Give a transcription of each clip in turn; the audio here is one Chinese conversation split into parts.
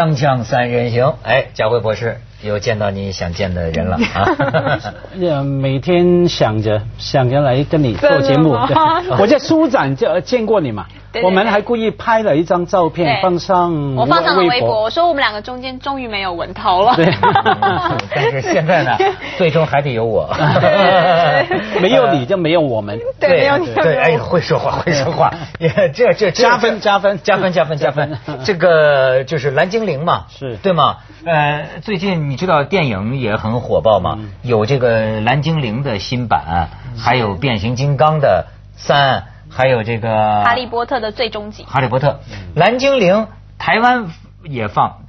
锵锵三人行，哎，佳慧博士又见到你想见的人了 啊！呃，每天想着想着来跟你做节目，我在书展就见过你嘛，对对我们还故意拍了一张照片放上我放上了微微博，我说我们两个中间终于没有文涛了。对。但是现在呢，最终还得有我。没有你就没有我们。对没有你对，哎，会说话，会说话，也这这这加分加分。加分加分加分。这个就是蓝精灵嘛，是。对吗？呃，最近你知道电影也很火爆嘛，嗯。有这个蓝精灵的新版，还有变形金刚的三，还有这个哈利波特的最终集，哈利波特，蓝精灵台湾也放，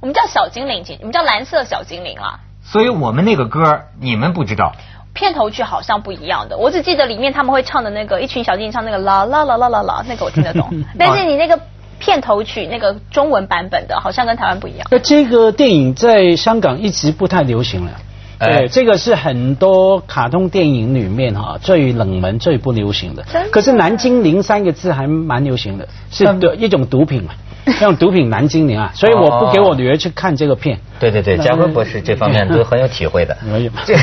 我们叫小精灵，我们叫蓝色小精灵啦。所以我们那个歌你们不知道。片头曲好像不一样的，我只记得里面他们会唱的那个一群小精灵唱那个啦啦啦啦啦啦，那个我听得懂。但是你那个片头曲那个中文版本的，好像跟台湾不一样。那这个电影在香港一直不太流行了。哎对，这个是很多卡通电影里面哈、最冷门、最不流行的的。可是“蓝精灵”三个字还蛮流行的，是嗯的一种毒品嘛，那种毒品蓝精灵啊，所以我不给我女儿去看这个片。对对对，那嘉辉博士这方面 都很有体会的。没有这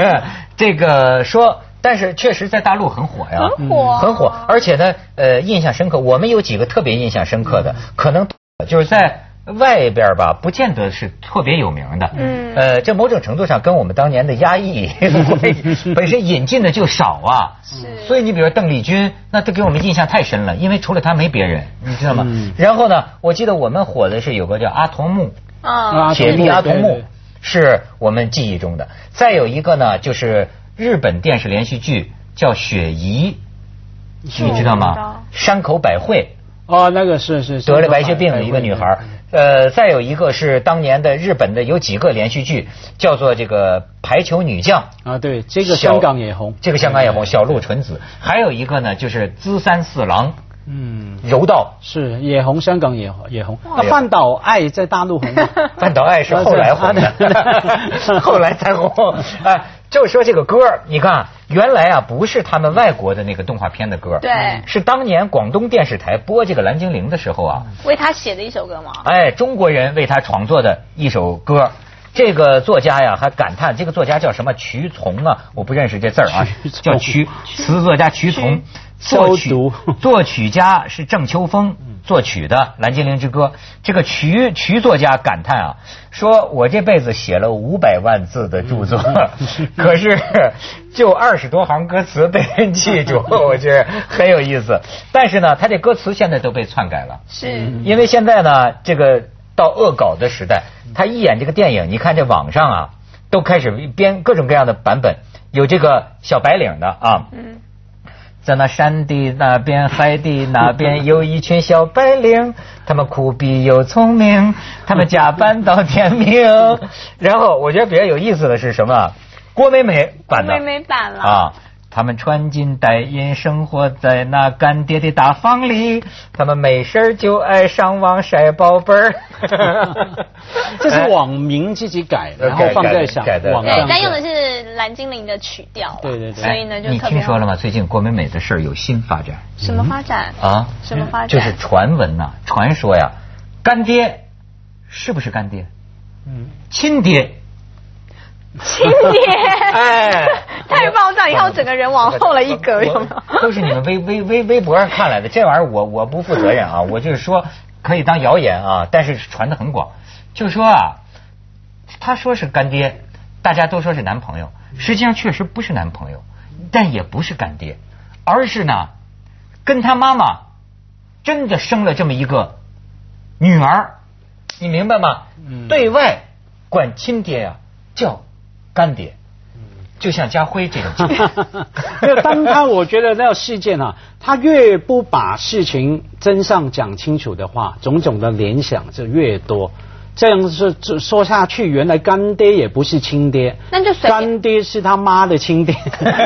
这个说，但是确实在大陆很火呀，很火啊很火，而且呢，呃，印象深刻。我们有几个特别印象深刻的，可能就是在外边吧，不见得是特别有名的。嗯呃，这某种程度上跟我们当年的压抑本身引进的就少啊。是所以你比如说邓丽君，那她给我们印象太深了，因为除了她没别人，你知道吗？嗯然后呢，我记得我们火的是有个叫阿童木。嗯，啊铁臂阿童木是我们记忆中的。再有一个呢，就是日本电视连续剧叫《雪姨》，是你知道吗？山口百惠哦，那个是是是得了白血病的一个女孩儿。呃，再有一个是当年的日本的有几个连续剧，叫做这个排球女将。啊，对，这个香港也红，这个香港也红，小鹿纯子。还有一个呢，就是资三四郎嗯，柔道。是也红，香港也也红。那半岛爱在大陆红吗？半岛爱是后来红的 后来才红。哎，就是说这个歌儿，你看啊，原来啊不是他们外国的那个动画片的歌儿，对是当年广东电视台播这个蓝精灵的时候啊，为他写的一首歌吗？哎，中国人为他创作的一首歌。这个作家呀，还感叹这个作家叫什么瞿从啊？我不认识这字儿啊叫瞿，词作家瞿从，作曲 作曲家是郑秋风作曲的《蓝精灵之歌》。这个曲曲作家感叹啊，说我这辈子写了五百万字的著作，可是就二十多行歌词被人记住，我觉得很有意思。但是呢，他这歌词现在都被篡改了。是。因为现在呢，这个到恶搞的时代，他一演这个电影，你看这网上啊，都开始编各种各样的版本，有这个小白领的啊，嗯，在那山的那边，海的那边，有一群小白领，他们苦逼又聪明，他们加班到天明。然后我觉得比较有意思的是什么啊？郭美美版的郭美美版了。啊。他们穿金戴银，生活在那干爹的大房里。他们没事儿就爱上网晒宝贝儿。这是网名自己改然后放在小改的网上，。对但用的是蓝精灵的曲调。对对对所以呢，就哎你听说了吗？最近郭美美的事儿有新发展什么发展？啊！什么发展？就是传闻呐、传说呀，干爹是不是干爹？嗯，亲爹。亲爹。哎 太暴躁！你看我整个人往后了一格，有没有？都是你们微微微微博上看来的，这玩意儿我我不负责任啊，我就是说可以当谣言啊，但是传的很广，就说啊，他说是干爹，大家都说是男朋友，实际上确实不是男朋友，但也不是干爹，而是呢，跟他妈妈真的生了这么一个女儿，你明白吗？嗯。对外管亲爹呀、叫干爹，就像家辉这种。没有，当他我觉得那个事件啊，他越不把事情真相讲清楚的话，种种的联想就越多。这样是说说下去，原来干爹也不是亲爹，那就随干爹是他妈的亲爹，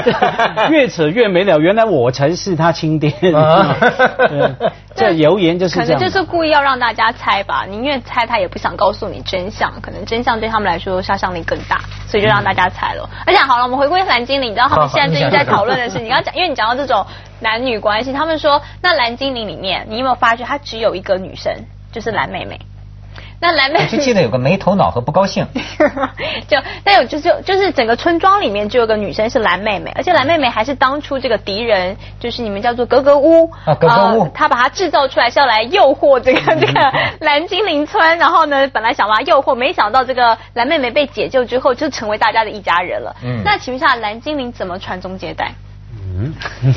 越扯越没了。原来我才是他亲爹，这谣言就是可这样。能就是故意要让大家猜吧，宁愿猜他也不想告诉你真相，可能真相对他们来说杀伤力更大，所以就让大家猜了。而且好了，我们回归蓝精灵，你知道他们现在最近在讨论的是，你刚刚讲，因为你讲到这种男女关系，他们说那蓝精灵里面，你有没有发觉它只有一个女生，就是蓝妹妹？那蓝妹我就记得有个没头脑和不高兴。就但有就是就是整个村庄里面就有个女生是蓝妹妹，而且蓝妹妹还是当初这个敌人，就是你们叫做格格巫。啊格格巫。呃她把它制造出来是要来诱惑这个这个蓝精灵村，然后呢本来想把它诱惑，没想到这个蓝妹妹被解救之后就成为大家的一家人了。嗯。那请问一下蓝精灵怎么传宗接代？嗯，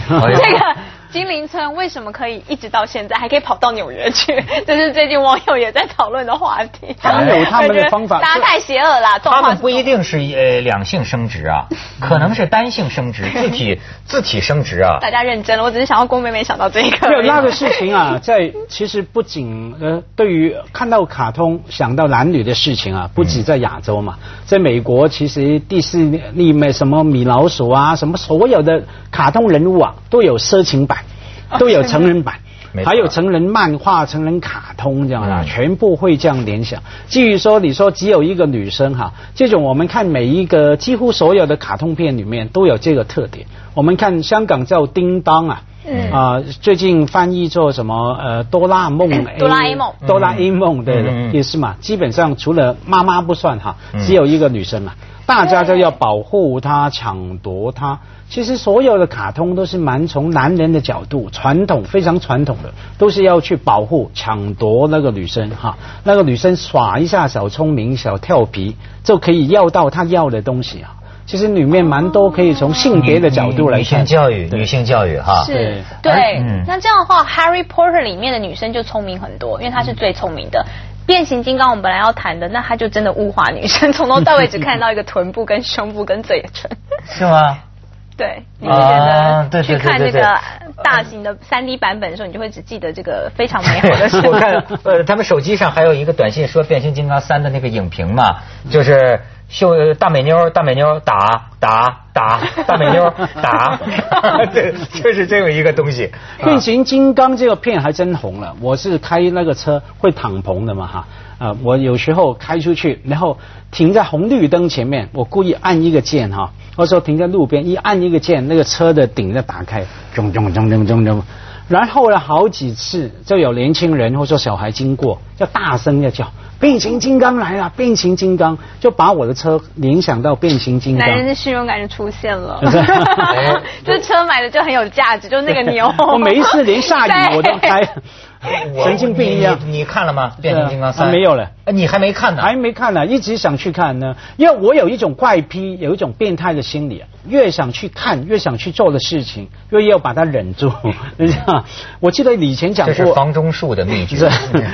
这个精灵村为什么可以一直到现在还可以跑到纽约去？这是最近网友也在讨论的话题。他们有他们的方法 大家太邪恶了，他状况们不一定是呃两性生殖啊，可能是单性生殖，自体自体生殖啊。大家认真了，我只是想要郭美美想到这个。没有那个事情啊，在其实不仅呃，对于看到卡通想到男女的事情啊，不止在亚洲嘛，在美国其实迪士尼没什么米老鼠啊，什么所有的卡通人物啊，都有色情版，都有成人版。还有成人漫画、成人卡通这样的、嗯。全部会这样联想。至于说你说只有一个女生哈，这种我们看每一个几乎所有的卡通片里面都有这个特点。我们看香港叫叮当啊，嗯。啊、最近翻译做什么呃哆啦梦哆啦 A 梦。哆啦 A 梦 对嗯。嗯嗯也是嘛，基本上除了妈妈不算哈嗯，只有一个女生嘛，大家都要保护她、抢夺她。其实所有的卡通都是蛮从男人的角度，传统非常传统的，都是要去保护、抢夺那个女生哈。那个女生耍一下小聪明、小调皮，就可以要到她要的东西啊。其实里面蛮多可以从性别的角度来。性教育，女性教育哈。是对那这样的话，《Harry Potter》里面的女生就聪明很多，因为她是最聪明的。变形金刚我们本来要谈的，那他就真的物化女生，从头到尾只看到一个臀部、跟胸部、跟嘴唇。是吗？对，你就觉得去看对对那个大型的三 D 版本的时候，你就会只记得这个非常美好的事我看。呃，他们手机上还有一个短信说《变形金刚三》的那个影评嘛，就是秀大美妞，大美妞打打打，大美妞 打，对，就是这么一个东西。变形金刚这个片还真红了，我是开那个车会敞篷的嘛哈，啊、我有时候开出去，然后停在红绿灯前面，我故意按一个键哈，或者说停在路边，一按一个键，那个车的顶就打开，咚咚咚咚咚咚，然后呢好几次就有年轻人或者说小孩经过，就大声的叫。变形金刚来了！变形金刚就把我的车联想到变形金刚。男人的虚荣感就出现了 这车买的就很有价值，就是那个牛。我每一次连下雨我都开，我 神经病一样。你你看了吗？《变形金刚三》啊没有了呃你还没看呢？还没看呢，一直想去看呢，因为我有一种怪癖，有一种变态的心理啊，越想去看，越想去做的事情，越要把它忍住。你知道，我记得以前讲这是过，房中术的秘是诀。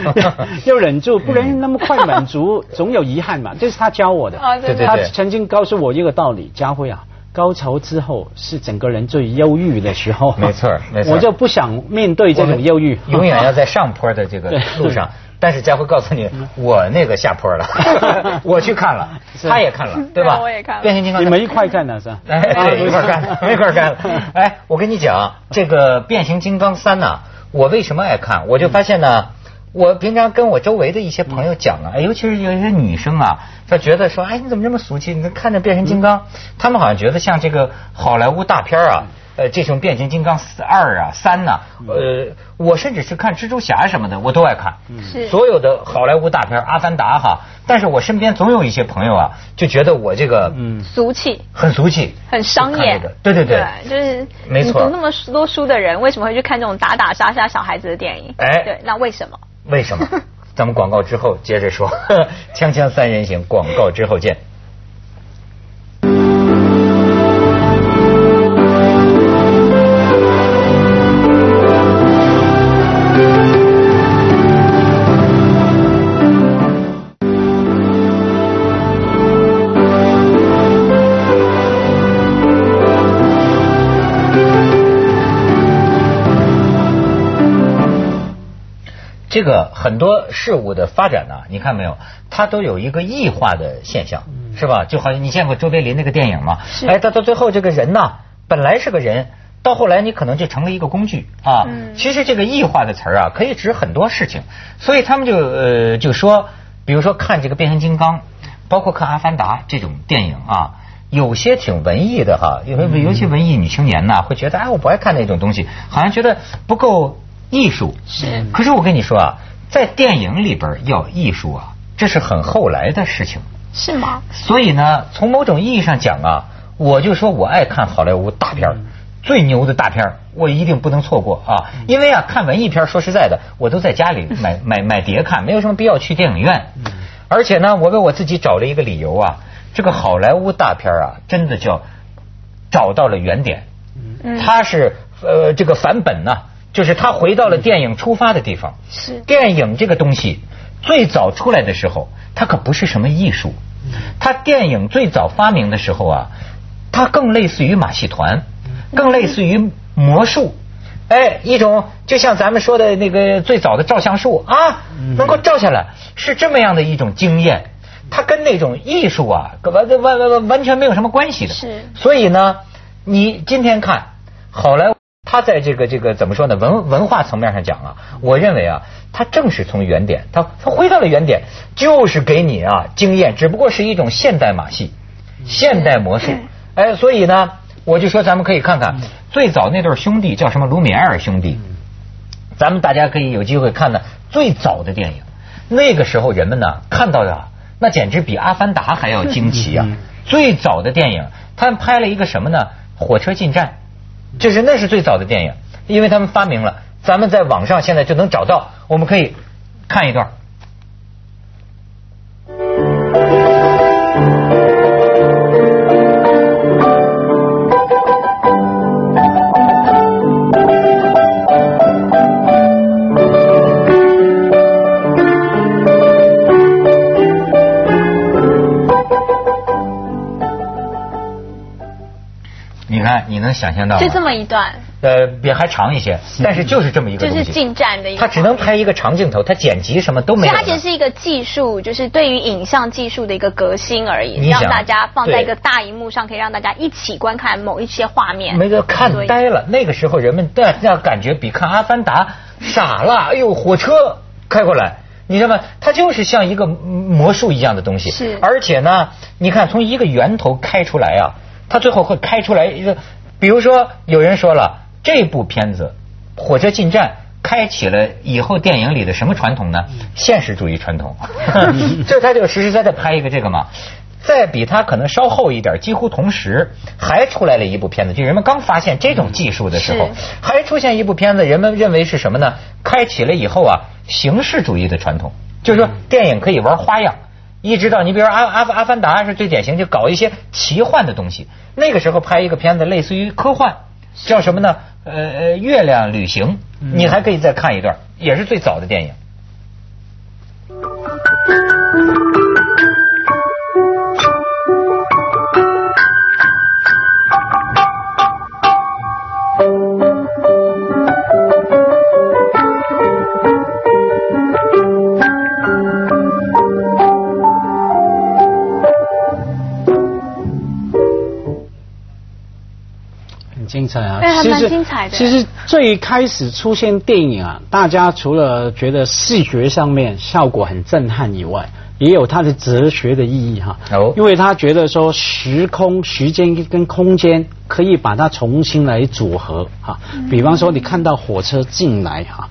要忍住，不然那么快满足，总有遗憾嘛。这是他教我的。啊对对他曾经告诉我一个道理，家辉啊。高潮之后是整个人最忧郁的时候，没错没错我就不想面对这种忧郁，永远要在上坡的这个路上。但是佳慧告诉你，我那个下坡了，我去看了，他也看了，对吧？我也看了变形金刚你们一块看的是吧？哎，对，一块儿干，一块看了。哎，我跟你讲，这个《变形金刚三》呢，我为什么爱看？我就发现呢，我平常跟我周围的一些朋友讲啊，哎，尤其是有一些女生啊，她觉得说，哎，你怎么这么俗气？你看着变形金刚，他们好像觉得像这个好莱坞大片啊。呃，这种变形金刚二啊、三呐、呃，我甚至是看蜘蛛侠什么的，我都爱看。是所有的好莱坞大片，《阿凡达》哈，但是我身边总有一些朋友啊，就觉得我这个嗯，俗气。很俗气，很商业这个，对对对，就是没错你读那么多书的人，为什么会去看这种打打杀杀小孩子的电影？哎对，那为什么？为什么？咱们广告之后接着说，锵锵三人行，广告之后见。这个很多事物的发展呢，你看没有，它都有一个异化的现象，是吧？就好像你见过周别林那个电影吗？哎，到到最后这个人呢，本来是个人，到后来你可能就成了一个工具啊。嗯其实这个异化的词儿啊，可以指很多事情，所以他们就呃就说，比如说看这个变形金刚，包括看阿凡达这种电影啊。有些挺文艺的哈，尤尤其文艺女青年呐，会觉得哎，我不爱看那种东西，好像觉得不够艺术。是可是我跟你说啊，在电影里边要艺术啊，这是很后来的事情。是吗？所以呢，从某种意义上讲啊，我就说我爱看好莱坞大片儿最牛的大片儿我一定不能错过啊！因为啊，看文艺片儿说实在的，我都在家里买买买碟看，没有什么必要去电影院。而且呢，我为我自己找了一个理由啊，这个好莱坞大片儿啊，真的叫找到了原点。嗯它是呃这个返本呐、就是他回到了电影出发的地方。是电影这个东西最早出来的时候，它可不是什么艺术。它电影最早发明的时候啊，它更类似于马戏团，更类似于魔术。哎，一种就像咱们说的那个最早的照相术啊，能够照下来，是这么样的一种经验。它跟那种艺术啊，完完完完完全没有什么关系的。是所以呢，你今天看好莱坞，它在这个这个怎么说呢？文文化层面上讲啊，我认为啊，他正是从原点，他他回到了原点，就是给你啊经验，只不过是一种现代马戏、现代魔术。哎，所以呢，我就说咱们可以看看最早那对兄弟叫什么卢米埃尔兄弟，咱们大家可以有机会看呢最早的电影。那个时候人们呢看到的那简直比《阿凡达》还要惊奇啊！最早的电影，他们拍了一个什么呢？火车进站，就是那是最早的电影，因为他们发明了，咱们在网上现在就能找到，我们可以看一段。你能想象到吗？就这么一段，呃，比还长一些，但是就是这么一个东西。就是近战的一个它只能拍一个长镜头，它剪辑什么都没有它其实是一个技术，就是对于影像技术的一个革新而已，让大家放在一个大荧幕上，可以让大家一起观看某一些画面。没个看呆了。那个时候人们那那感觉比看《阿凡达》傻了。哎呦，火车开过来，你知道吗？它就是像一个魔术一样的东西。是而且呢，你看从一个源头开出来啊，它最后会开出来一个，比如说有人说了，这部片子《火车进站》。开启了以后电影里的什么传统呢？现实主义传统，这他就实实在在拍一个这个嘛。再比他可能稍后一点，几乎同时还出来了一部片子，就人们刚发现这种技术的时候，还出现一部片子，人们认为是什么呢？开启了以后啊，形式主义的传统，就是说电影可以玩花样。一直到你比如说阿阿阿凡达是最典型，就搞一些奇幻的东西。那个时候拍一个片子，类似于科幻，叫什么呢？呃呃，月亮旅行，你还可以再看一段，也是最早的电影。精彩啊！对还蛮其实精彩的其实最开始出现电影啊，大家除了觉得视觉上面效果很震撼以外，也有它的哲学的意义哈。哦因为他觉得说时空、时间跟空间可以把它重新来组合哈。比方说，你看到火车进来哈。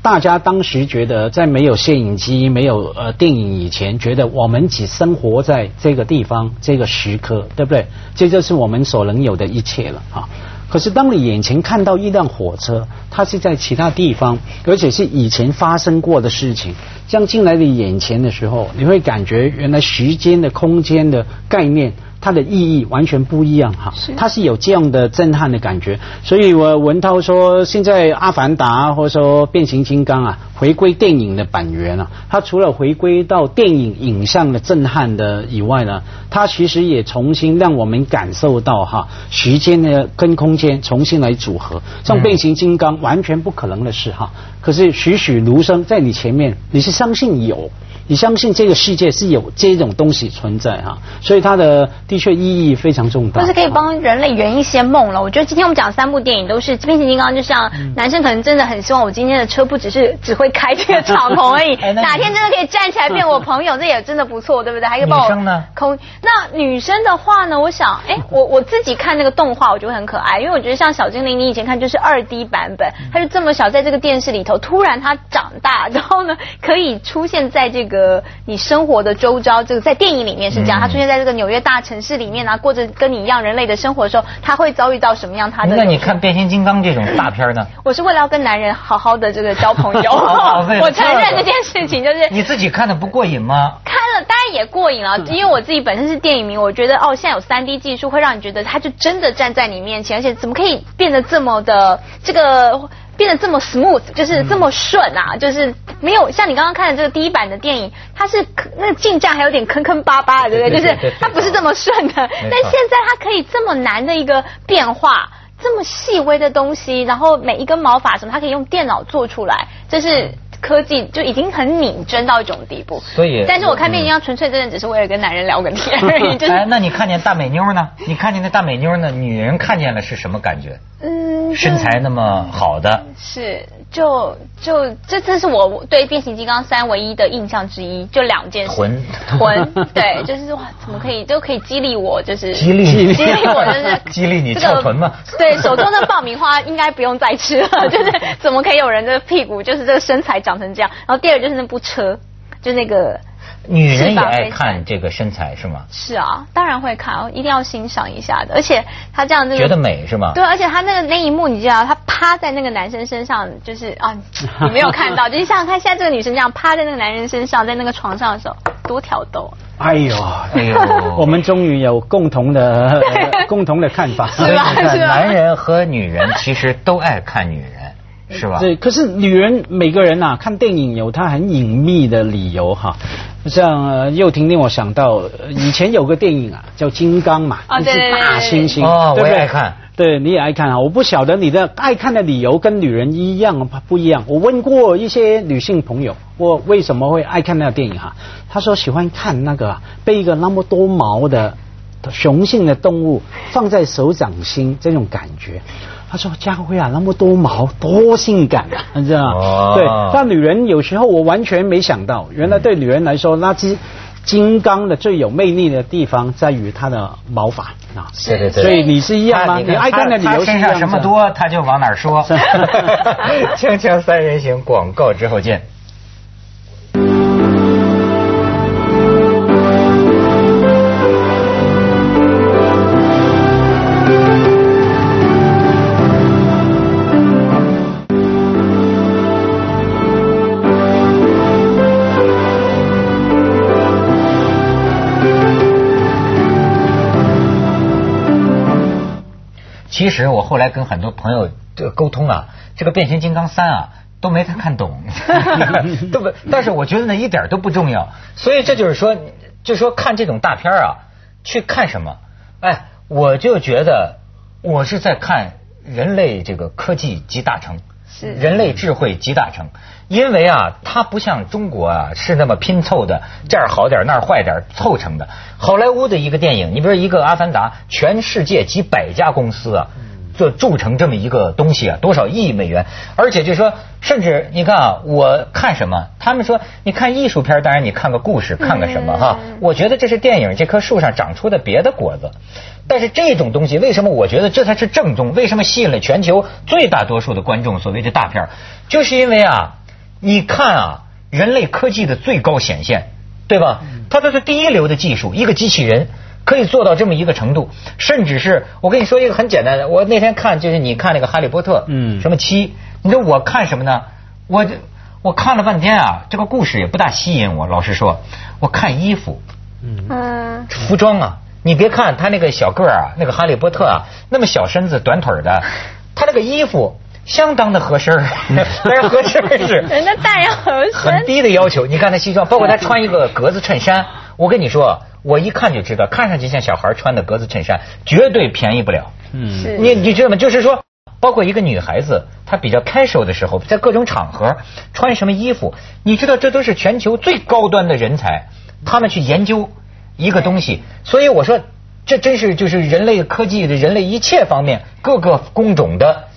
大家当时觉得，在没有摄影机、没有呃电影以前，觉得我们只生活在这个地方、这个时刻，对不对？这就是我们所能有的一切了啊！可是当你眼前看到一辆火车，它是在其他地方，而且是以前发生过的事情，这样进来你眼前的时候，你会感觉原来时间的、空间的概念。它的意义完全不一样哈，它是有这样的震撼的感觉，所以我文涛说，现在《阿凡达》或者说《变形金刚》啊，回归电影的本源啊，它除了回归到电影影像的震撼的以外呢，它其实也重新让我们感受到哈，时间呢跟空间重新来组合，像《变形金刚》完全不可能的事哈，可是栩栩如生在你前面，你是相信有。你相信这个世界是有这种东西存在哈，所以它的的的确意义非常重大。就是可以帮人类圆一些梦了。我觉得今天我们讲三部电影都是变形金刚，就像嗯男生可能真的很希望我今天的车不只是只会开这个敞篷而已，哪天真的可以站起来变我朋友，这也真的不错，对不对？还可以帮我女生呢空。那女生的话呢，我想，哎，我我自己看那个动画，我觉得很可爱，因为我觉得像小精灵，你以前看就是二 D 版本，它就这么小，在这个电视里头，突然他长大，然后呢，可以出现在这个你生活的周遭，这个在电影里面是这样，嗯它出现在这个纽约大城市里面啊，过着跟你一样人类的生活的时候，他会遭遇到什么样他的？那你看变形金刚这种大片呢？我是为了要跟男人好好的这个交朋友，我承认这个这件事情就是你自己看的不过瘾吗？看了当然也过瘾了，因为我自己本身是电影迷，我觉得哦，现在有三 D 技术会让你觉得他就真的站在你面前，而且怎么可以变得这么的这个变得这么 smooth，就是这么顺啊，就是没有像你刚刚看的这个第一版的电影，它是那个进站还有点坑坑巴巴的，对不对？就是它不是这么顺的，但现在它可以这么难的一个变化。这么细微的东西，然后每一根毛发什么，它可以用电脑做出来，这是科技就已经很拧真到一种地步。所以但是我看变形金刚纯粹真的只是为了跟男人聊个天而已，就是 哎，那你看见大美妞呢？你看见那大美妞呢？女人看见了是什么感觉？嗯，身材那么好的，是就就这这是我对变形金刚三唯一的印象之一，就两件事。臀臀，对，就是哇，怎么可以就可以激励我，就是激励你激励我，就是 激励你这个翘臀嘛对，手中的爆米花应该不用再吃了，就是怎么可以有人的屁股就是这个身材长成这样？然后第二就是那部车，就那个。女人也爱看这个身材是吗？是啊，当然会看，一定要欣赏一下的。而且他这样这个觉得美是吗？对，而且他那个那一幕，你知道，他趴在那个男生身上，就是啊，你没有看到，就是想想看，现在这个女生这样趴在那个男人身上，在那个床上的时候，多挑逗。哎呦，哎呦我们终于有共同的呃 共同的看法。所以你看，是吧男人和女人其实都爱看女人，是吧？对，可是女人每个人呐、看电影有她很隐秘的理由哈。像呃又婷令我想到，呃以前有个电影啊，叫《金刚》嘛，哦对对对是大猩猩，哦对不对我也爱看。对，你也爱看啊！我不晓得你的爱看的理由跟女人一样不一样。我问过一些女性朋友，我为什么会爱看那个电影哈？她说喜欢看那个啊被一个那么多毛的雄性的动物放在手掌心这种感觉。她说：“家辉啊，那么多毛，多性感啊，你知道吗？哦对，但女人有时候我完全没想到，原来对女人来说，那只金刚的最有魅力的地方在于它的毛发啊。对对对。所以你是一样吗？你爱看的理由身上什么多，他就往哪儿说是。锵锵三人行，广告之后见。实我后来跟很多朋友这个沟通啊，这个变形金刚三啊都没太看懂，都不？但是我觉得那一点都不重要，所以这就是说，就说看这种大片啊，去看什么？哎，我就觉得我是在看人类这个科技集大成。人类智慧集大成，因为啊，它不像中国啊是那么拼凑的，这儿好点儿那儿坏点儿凑成的。好莱坞的一个电影，你比如说一个《阿凡达》，全世界几百家公司啊，就铸成这么一个东西啊，多少亿美元，而且就说，甚至你看啊，我看什么？他们说，你看艺术片，当然你看个故事，看个什么哈？我觉得这是电影这棵树上长出的别的果子。但是这种东西，为什么我觉得这才是正宗？为什么吸引了全球最大多数的观众？所谓的大片，就是因为啊，你看啊，人类科技的最高显现，对吧？它都是第一流的技术，一个机器人可以做到这么一个程度，甚至是我跟你说一个很简单的，我那天看就是你看那个《哈利波特》，嗯什么七，你说我看什么呢？我这我看了半天啊，这个故事也不大吸引我，老实说，我看衣服。嗯，服装啊，你别看他那个小个儿啊，那个哈利波特啊，那么小身子、短腿儿的，他那个衣服相当的合身儿，但是合身儿是人家当然合身很低的要求。你看他西装，包括他穿一个格子衬衫，我跟你说，我一看就知道，看上去像小孩穿的格子衬衫，绝对便宜不了。嗯你你知道吗？就是说，包括一个女孩子，她比较 casual 的时候，在各种场合穿什么衣服，你知道这都是全球最高端的人才，他们去研究一个东西。所以我说，这真是就是人类科技的人类一切方面各个工种的。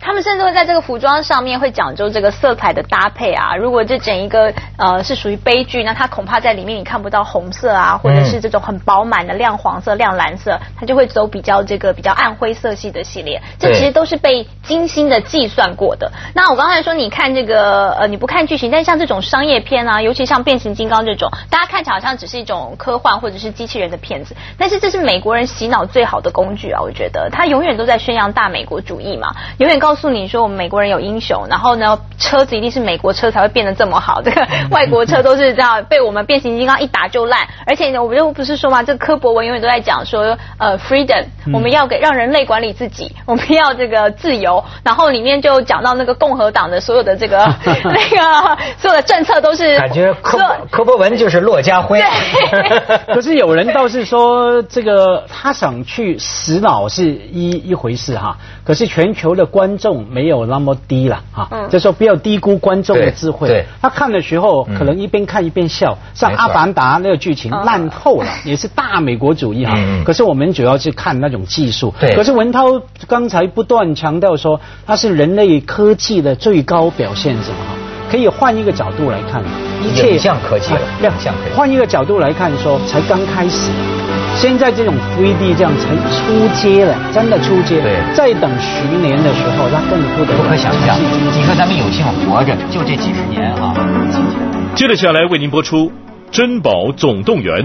他们甚至会在这个服装上面会讲究这个色彩的搭配啊。如果这整一个呃是属于悲剧，那它恐怕在里面你看不到红色啊，或者是这种很饱满的亮黄色、亮蓝色，它就会走比较这个比较暗灰色系的系列。这其实都是被精心的计算过的。那我刚才说你看这个呃你不看剧情，但像这种商业片啊，尤其像变形金刚这种，大家看起来好像只是一种科幻或者是机器人的片子，但是这是美国人洗脑最好的工具啊！我觉得他永远都在宣扬大美国主义嘛，永远告。告诉你说我们美国人有英雄，然后呢，车子一定是美国车才会变得这么好，这个 外国车都是这样被我们变形金刚一打就烂。而且呢，我们就不是说嘛，这个柯博文永远都在讲说，呃，freedom，我们要给让人类管理自己，我们要这个自由。然后里面就讲到那个共和党的所有的这个 那个所有的政策都是感觉柯柯博文就是骆家辉。可是有人倒是说，这个他想去洗脑是一一回事哈，可是全球的观。众没有那么低了哈，就说不要低估观众的智慧。他看的时候可能一边看一边笑，像《阿凡达》那个剧情烂透了，也是大美国主义哈。可是我们主要是看那种技术。可是文涛刚才不断强调说，它是人类科技的最高表现，什么哈？可以换一个角度来看，一切亮相科技了，亮相科技。换一个角度来看，说才刚开始。现在这种飞地这样才出街了，真的出街。对，再等十年的时候，那更不得不可想象。你说咱们有幸活着，就这几十年啊。接着下来为您播出《珍宝总动员》。